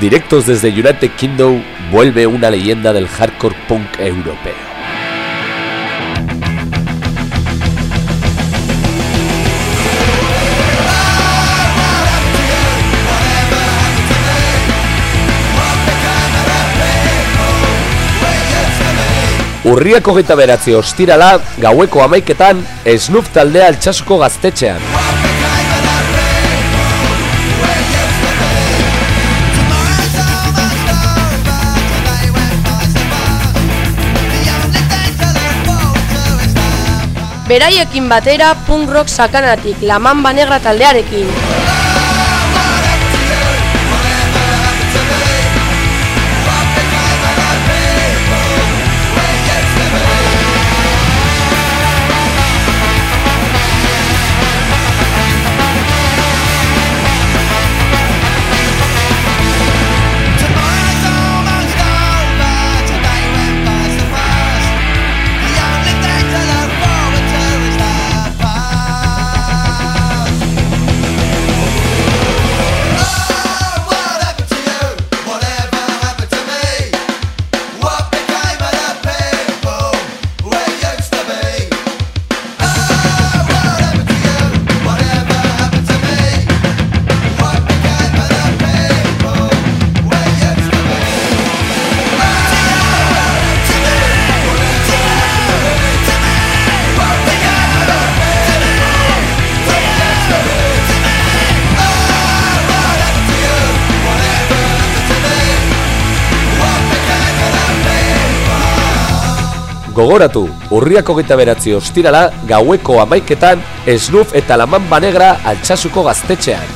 Directos desde United Kingdom vuelve una leyenda del hardcore punk europeo. Urriako geta beratzi ostirala, gaueko amaiketan, Snuff taldea altxasuko gaztetxean. Beraiekin batera punk rock sakanatik Lamamba Negra taldearekin. Gogoratu, urriako gita beratzi ostirala, gaueko amaiketan, esnuf eta laman banegra altxasuko gaztetxean.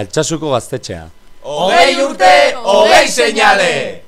Altxasuko gaztetxea. Hogei urte, hogei seinale!